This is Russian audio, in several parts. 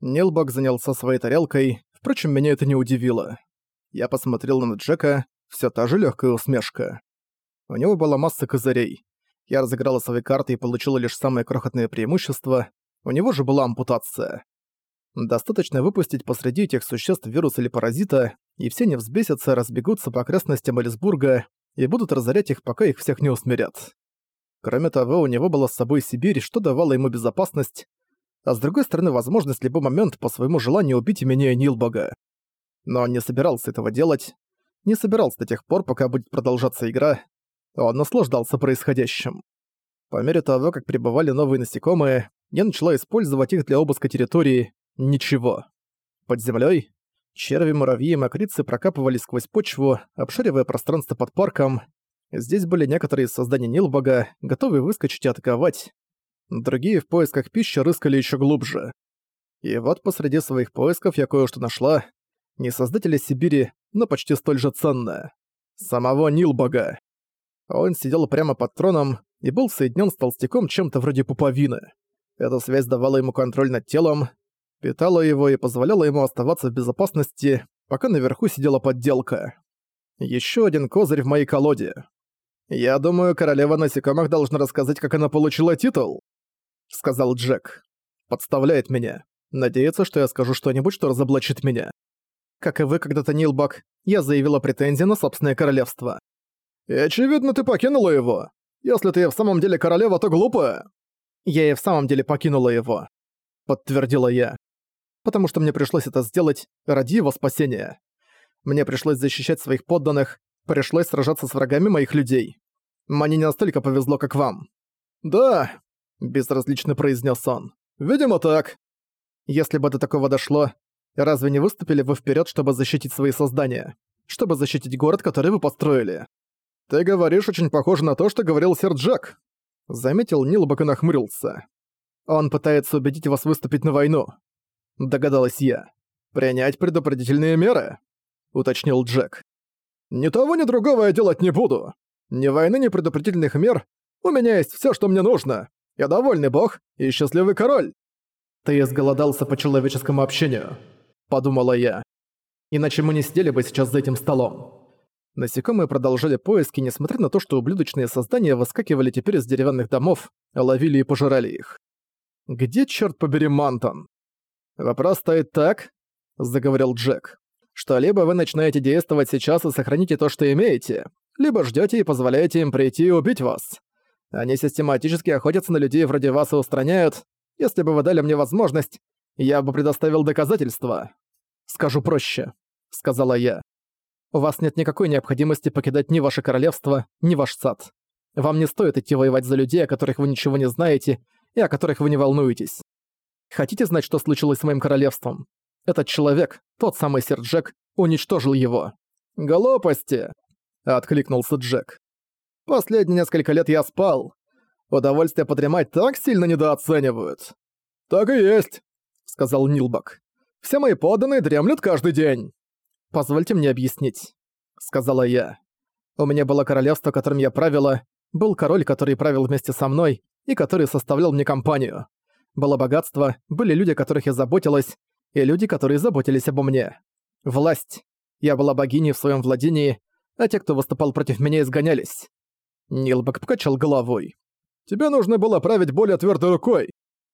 Нилбок занялся своей тарелкой, впрочем, меня это не удивило. Я посмотрел на Джека, все та же легкая усмешка. У него была масса козырей. Я разыграла свои карты и получила лишь самое крохотное преимущество. У него же была ампутация. Достаточно выпустить посреди этих существ вирус или паразита, и все не взбесятся, разбегутся по окрестностям Элисбурга и будут разорять их, пока их всех не усмирят. Кроме того, у него была с собой Сибирь, что давало ему безопасность, а с другой стороны возможность в любой момент по своему желанию убить меня и Нилбога. Но он не собирался этого делать, не собирался до тех пор, пока будет продолжаться игра, он наслаждался происходящим. По мере того, как прибывали новые насекомые, я начала использовать их для обыска территории. Ничего. Под землей черви, муравьи и мокрицы прокапывались сквозь почву, обшаривая пространство под парком. Здесь были некоторые из созданий Нилбога, готовые выскочить и атаковать. Другие в поисках пищи рыскали еще глубже. И вот посреди своих поисков я кое-что нашла. Не создателя Сибири, но почти столь же ценное. Самого Нилбога. Он сидел прямо под троном и был соединен с толстяком чем-то вроде пуповины. Эта связь давала ему контроль над телом, питала его и позволяла ему оставаться в безопасности, пока наверху сидела подделка. Еще один козырь в моей колоде. «Я думаю, королева насекомых должна рассказать, как она получила титул», — сказал Джек. «Подставляет меня. Надеется, что я скажу что-нибудь, что разоблачит меня. Как и вы когда-то, Нилбак, я заявила претензии на собственное королевство. И очевидно, ты покинула его. Если ты в самом деле королева, то глупая. Я и в самом деле покинула его, подтвердила я. Потому что мне пришлось это сделать ради его спасения. Мне пришлось защищать своих подданных, пришлось сражаться с врагами моих людей. Мне не настолько повезло, как вам. Да, безразлично произнес он. Видимо, так. Если бы до такого дошло, разве не выступили вы вперед, чтобы защитить свои создания? Чтобы защитить город, который вы построили? «Ты говоришь очень похоже на то, что говорил сэр Джек», — заметил Нилбок и нахмурился. «Он пытается убедить вас выступить на войну», — догадалась я. «Принять предупредительные меры», — уточнил Джек. «Ни того, ни другого я делать не буду. Ни войны, ни предупредительных мер. У меня есть все, что мне нужно. Я довольный бог и счастливый король». «Ты изголодался по человеческому общению», — подумала я. «Иначе мы не сидели бы сейчас за этим столом». Насекомые продолжали поиски, несмотря на то, что ублюдочные создания выскакивали теперь из деревянных домов, ловили и пожирали их. «Где, черт побери, Мантон?» «Вопрос стоит так», — заговорил Джек, «что либо вы начинаете действовать сейчас и сохраните то, что имеете, либо ждете и позволяете им прийти и убить вас. Они систематически охотятся на людей вроде вас и устраняют. Если бы вы дали мне возможность, я бы предоставил доказательства». «Скажу проще», — сказала я. У вас нет никакой необходимости покидать ни ваше королевство, ни ваш сад. Вам не стоит идти воевать за людей, о которых вы ничего не знаете и о которых вы не волнуетесь. Хотите знать, что случилось с моим королевством? Этот человек, тот самый сэр Джек, уничтожил его. «Глупости!» — откликнулся Джек. «Последние несколько лет я спал. Удовольствие подремать так сильно недооценивают». «Так и есть», — сказал Нилбак. «Все мои подданные дремлют каждый день». «Позвольте мне объяснить», — сказала я. «У меня было королевство, которым я правила, был король, который правил вместе со мной и который составлял мне компанию. Было богатство, были люди, о которых я заботилась, и люди, которые заботились обо мне. Власть. Я была богиней в своем владении, а те, кто выступал против меня, изгонялись». Нилбок покачал головой. «Тебе нужно было править более твердой рукой.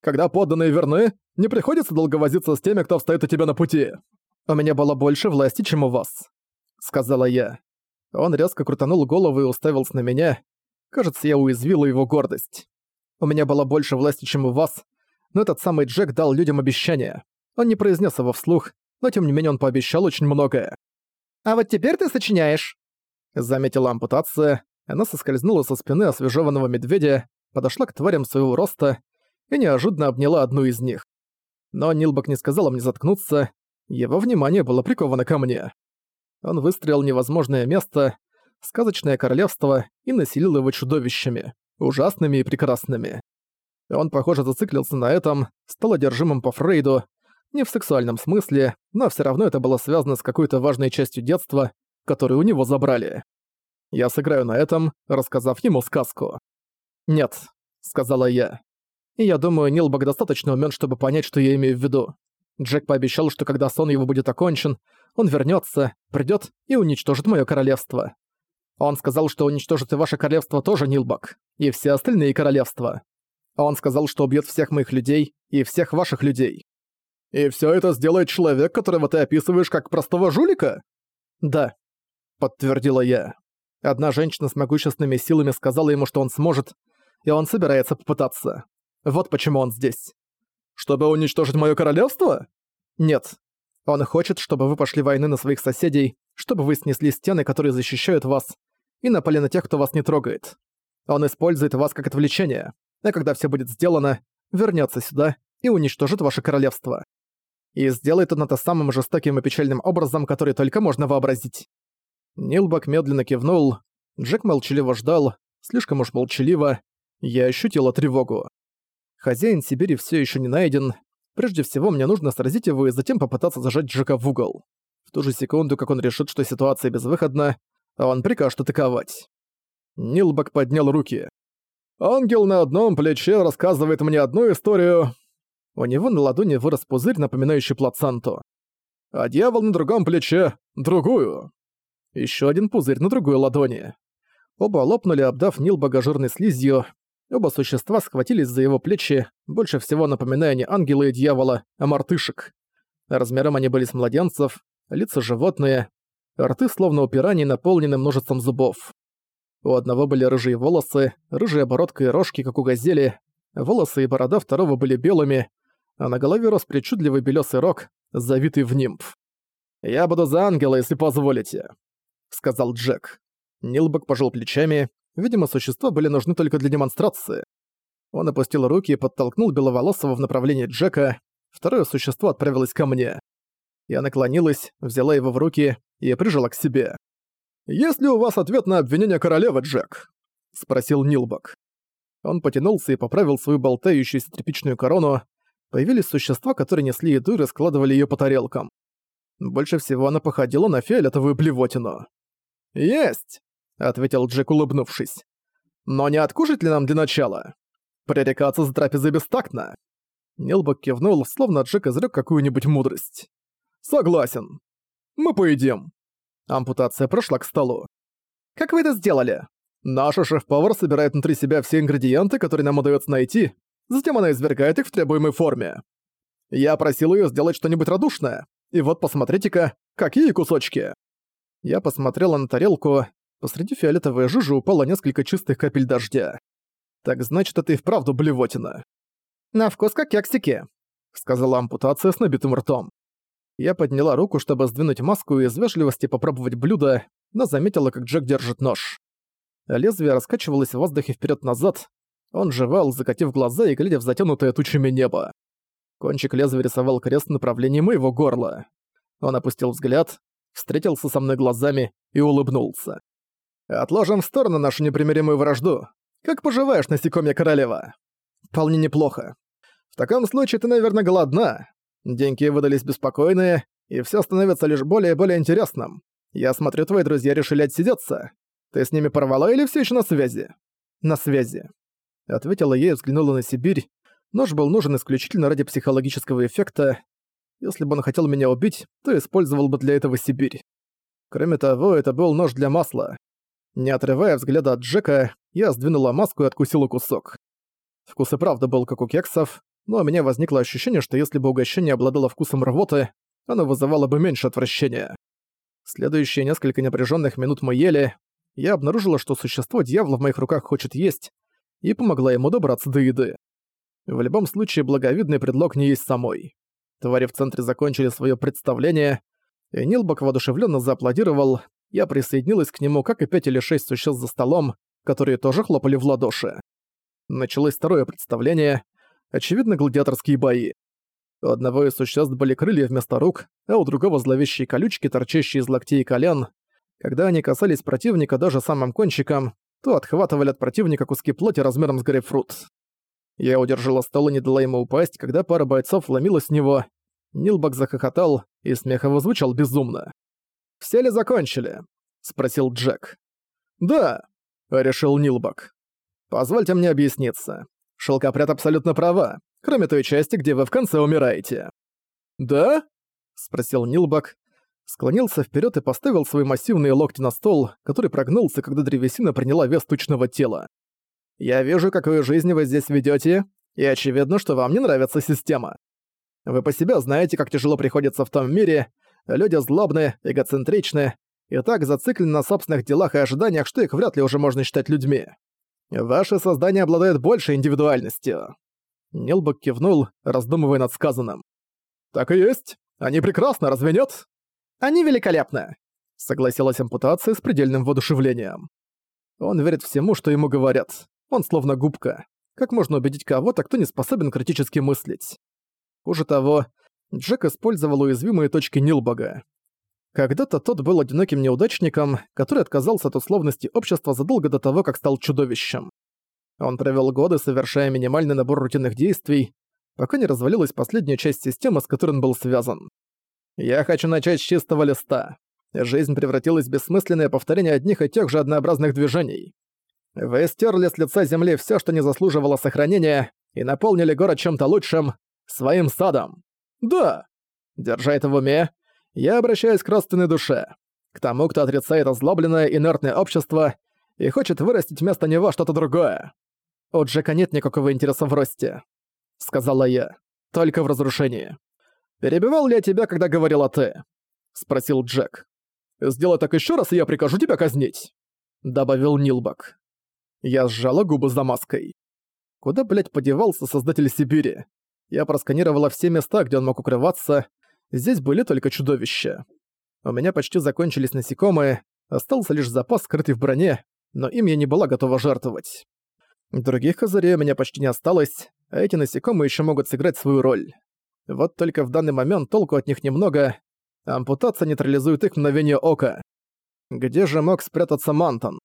Когда подданные верны, не приходится долго возиться с теми, кто встает у тебя на пути. «У меня было больше власти, чем у вас», — сказала я. Он резко крутанул голову и уставился на меня. Кажется, я уязвила его гордость. У меня было больше власти, чем у вас, но этот самый Джек дал людям обещание. Он не произнес его вслух, но тем не менее он пообещал очень многое. «А вот теперь ты сочиняешь», — заметила ампутация. Она соскользнула со спины освежеванного медведя, подошла к тварям своего роста и неожиданно обняла одну из них. Но Нилбок не сказала мне заткнуться, его внимание было приковано ко мне. Он выстрелил невозможное место, сказочное королевство, и населил его чудовищами, ужасными и прекрасными. Он, похоже, зациклился на этом, стал одержимым по Фрейду, не в сексуальном смысле, но все равно это было связано с какой-то важной частью детства, которую у него забрали. Я сыграю на этом, рассказав ему сказку. «Нет», — сказала я. И я думаю, Нилбок достаточно умён, чтобы понять, что я имею в виду. Джек пообещал, что когда сон его будет окончен, он вернется, придет и уничтожит мое королевство. Он сказал, что уничтожит и ваше королевство тоже, Нилбак, и все остальные королевства. Он сказал, что убьет всех моих людей и всех ваших людей. И все это сделает человек, которого ты описываешь как простого жулика? Да, подтвердила я. Одна женщина с могущественными силами сказала ему, что он сможет, и он собирается попытаться. Вот почему он здесь. Чтобы уничтожить мое королевство? Нет. Он хочет, чтобы вы пошли войны на своих соседей, чтобы вы снесли стены, которые защищают вас, и напали на тех, кто вас не трогает. Он использует вас как отвлечение, а когда все будет сделано, вернется сюда и уничтожит ваше королевство. И сделает он это самым жестоким и печальным образом, который только можно вообразить. Нилбак медленно кивнул, Джек молчаливо ждал, слишком уж молчаливо, я ощутила тревогу. Хозяин Сибири все еще не найден, прежде всего мне нужно сразить его и затем попытаться зажать Джека в угол. В ту же секунду, как он решит, что ситуация безвыходна, он прикажет атаковать. Нилбак поднял руки. «Ангел на одном плече рассказывает мне одну историю». У него на ладони вырос пузырь, напоминающий плаценту. А дьявол на другом плече — другую. Еще один пузырь на другой ладони. Оба лопнули, обдав Нилбага жирной слизью. Оба существа схватились за его плечи, больше всего напоминая не ангела и дьявола, а мартышек. Размером они были с младенцев, лица животные, рты словно у пираний наполнены множеством зубов. У одного были рыжие волосы, рыжая бородка и рожки, как у газели, волосы и борода второго были белыми, а на голове рос причудливый белесый рог, завитый в нимб. «Я буду за ангела, если позволите», — сказал Джек. Нилбок пожал плечами, видимо, существа были нужны только для демонстрации. Он опустил руки и подтолкнул Беловолосого в направлении Джека, второе существо отправилось ко мне. Я наклонилась, взяла его в руки и прижала к себе. «Есть ли у вас ответ на обвинение королевы, Джек?» — спросил Нилбок. Он потянулся и поправил свою болтающуюся тряпичную корону. Появились существа, которые несли еду и раскладывали ее по тарелкам. Больше всего она походила на фиолетовую блевотину. «Есть!» — ответил Джек, улыбнувшись. «Но не откушать ли нам для начала? Пререкаться за трапезой бестактно!» Нилбок кивнул, словно Джек изрёк какую-нибудь мудрость. «Согласен. Мы поедим». Ампутация прошла к столу. «Как вы это сделали?» «Наша шеф-повар собирает внутри себя все ингредиенты, которые нам удается найти, затем она извергает их в требуемой форме. Я просил ее сделать что-нибудь радушное, и вот посмотрите-ка, какие кусочки!» Я посмотрела на тарелку, посреди фиолетовой жижи упало несколько чистых капель дождя. Так значит, это и вправду блевотина. «На вкус как кексики», — сказала ампутация с набитым ртом. Я подняла руку, чтобы сдвинуть маску и из вежливости попробовать блюдо, но заметила, как Джек держит нож. Лезвие раскачивалось в воздухе вперед назад Он жевал, закатив глаза и глядя в затянутое тучами небо. Кончик лезвия рисовал крест в направлении моего горла. Он опустил взгляд, встретился со мной глазами и улыбнулся. «Отложим в сторону нашу непримиримую вражду. Как поживаешь, насекомья королева?» «Вполне неплохо. В таком случае ты, наверное, голодна. Деньги выдались беспокойные, и все становится лишь более и более интересным. Я смотрю, твои друзья решили отсидеться. Ты с ними порвала или все еще на связи? На связи. Ответила ей и взглянула на Сибирь. Нож был нужен исключительно ради психологического эффекта. Если бы он хотел меня убить, то использовал бы для этого Сибирь. Кроме того, это был нож для масла. Не отрывая взгляда от Джека, я сдвинула маску и откусила кусок. Вкус и правда был как у кексов, но у меня возникло ощущение, что если бы угощение обладало вкусом рвоты, оно вызывало бы меньше отвращения. Следующие несколько напряженных минут мы ели, я обнаружила, что существо дьявола в моих руках хочет есть, и помогла ему добраться до еды. В любом случае, благовидный предлог не есть самой. Твари в центре закончили свое представление, и Нилбок воодушевленно зааплодировал, я присоединилась к нему, как и пять или шесть существ за столом, которые тоже хлопали в ладоши. Началось второе представление, Очевидно, гладиаторские бои. У одного из существ были крылья вместо рук, а у другого зловещие колючки, торчащие из локтей и колен. Когда они касались противника даже самым кончиком, то отхватывали от противника куски плоти размером с грейпфрут. Я удержала стол и не дала ему упасть, когда пара бойцов ломилась в него. Нилбак захохотал, и смех его звучал безумно. «Все ли закончили?» — спросил Джек. «Да», — решил Нилбак. «Позвольте мне объясниться. Шелкопряд абсолютно права, кроме той части, где вы в конце умираете. «Да?» — спросил Нилбак. Склонился вперед и поставил свои массивные локти на стол, который прогнулся, когда древесина приняла вес тучного тела. «Я вижу, какую жизнь вы здесь ведете, и очевидно, что вам не нравится система. Вы по себе знаете, как тяжело приходится в том мире, люди злобны, эгоцентричны, и так зациклены на собственных делах и ожиданиях, что их вряд ли уже можно считать людьми. Ваше создание обладает большей индивидуальностью». Нилбок кивнул, раздумывая над сказанным. «Так и есть. Они прекрасны, разве нет?» «Они великолепны», — согласилась ампутация с предельным воодушевлением. Он верит всему, что ему говорят. Он словно губка. Как можно убедить кого-то, кто не способен критически мыслить? Хуже того, Джек использовал уязвимые точки Нилбога. Когда-то тот был одиноким неудачником, который отказался от условности общества задолго до того, как стал чудовищем. Он провел годы, совершая минимальный набор рутинных действий, пока не развалилась последняя часть системы, с которой он был связан. «Я хочу начать с чистого листа. Жизнь превратилась в бессмысленное повторение одних и тех же однообразных движений. Вы стерли с лица земли все, что не заслуживало сохранения, и наполнили город чем-то лучшим, своим садом. Да! Держа это в уме, я обращаюсь к родственной душе. К тому, кто отрицает озлобленное инертное общество и хочет вырастить вместо него что-то другое. У Джека нет никакого интереса в росте. Сказала я. Только в разрушении. «Перебивал ли я тебя, когда говорила ты?» Спросил Джек. «Сделай так еще раз, и я прикажу тебя казнить», добавил Нилбак. Я сжала губы за маской. Куда, блядь, подевался создатель Сибири? Я просканировала все места, где он мог укрываться, Здесь были только чудовища. У меня почти закончились насекомые, остался лишь запас, скрытый в броне, но им я не была готова жертвовать. Других козырей у меня почти не осталось, а эти насекомые еще могут сыграть свою роль. Вот только в данный момент толку от них немного, ампутация нейтрализует их мгновение ока. Где же мог спрятаться Мантон?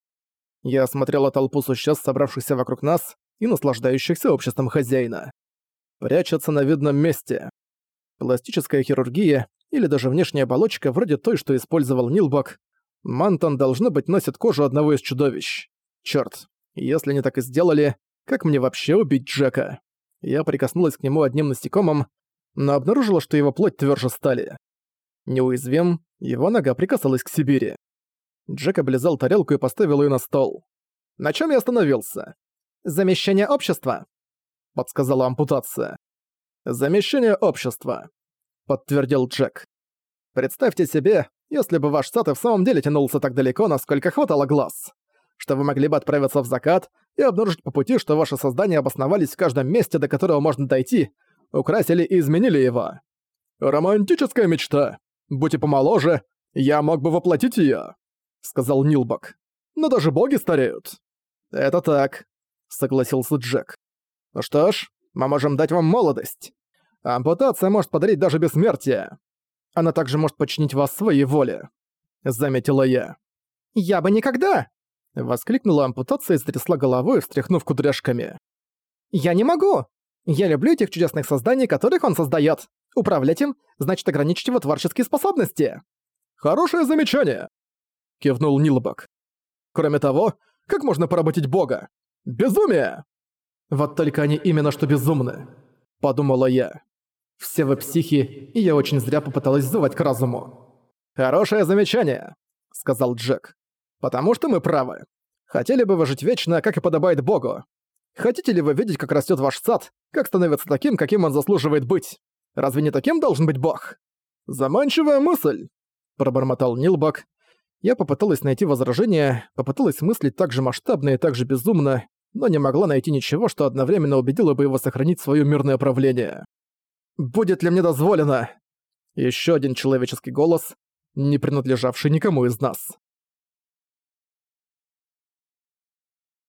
Я осмотрела толпу существ, собравшихся вокруг нас, и наслаждающихся обществом хозяина. Прячется на видном месте пластическая хирургия или даже внешняя оболочка вроде той, что использовал Нилбок, Мантон, должно быть, носит кожу одного из чудовищ. Чёрт, если они так и сделали, как мне вообще убить Джека? Я прикоснулась к нему одним насекомым, но обнаружила, что его плоть твёрже стали. Неуязвим, его нога прикасалась к Сибири. Джек облизал тарелку и поставил её на стол. «На чём я остановился?» «Замещение общества», — подсказала ампутация. «Замещение общества», — подтвердил Джек. «Представьте себе, если бы ваш сад и в самом деле тянулся так далеко, насколько хватало глаз, что вы могли бы отправиться в закат и обнаружить по пути, что ваши создания обосновались в каждом месте, до которого можно дойти, украсили и изменили его. Романтическая мечта. Будь и помоложе, я мог бы воплотить её», — сказал Нилбок. «Но даже боги стареют». «Это так», — согласился Джек. «Ну что ж, мы можем дать вам молодость. Ампутация может подарить даже бессмертие. Она также может подчинить вас своей воле», — заметила я. «Я бы никогда!» — воскликнула ампутация и затрясла головой, встряхнув кудряшками. «Я не могу! Я люблю этих чудесных созданий, которых он создает. Управлять им значит ограничить его творческие способности». «Хорошее замечание!» — кивнул Нилбок. «Кроме того, как можно поработить бога? Безумие!» Вот только они именно что безумны, подумала я. Все вы психи, и я очень зря попыталась звать к разуму. Хорошее замечание, сказал Джек. Потому что мы правы. Хотели бы вы жить вечно, как и подобает Богу. Хотите ли вы видеть, как растет ваш сад, как становится таким, каким он заслуживает быть? Разве не таким должен быть Бог? Заманчивая мысль, пробормотал Нилбак. Я попыталась найти возражение, попыталась мыслить так же масштабно и так же безумно, но не могла найти ничего, что одновременно убедило бы его сохранить свое мирное правление. «Будет ли мне дозволено?» Еще один человеческий голос, не принадлежавший никому из нас.